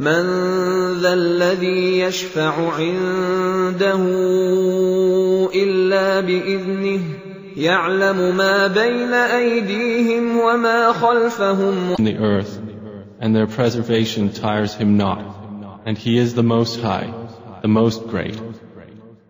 من ذا الذي يشفع عنده الا باذنه يعلم ما بين ايديهم وما خلفهم In the earth, and their preservation tires him not, and he is the Most High, the Most Great.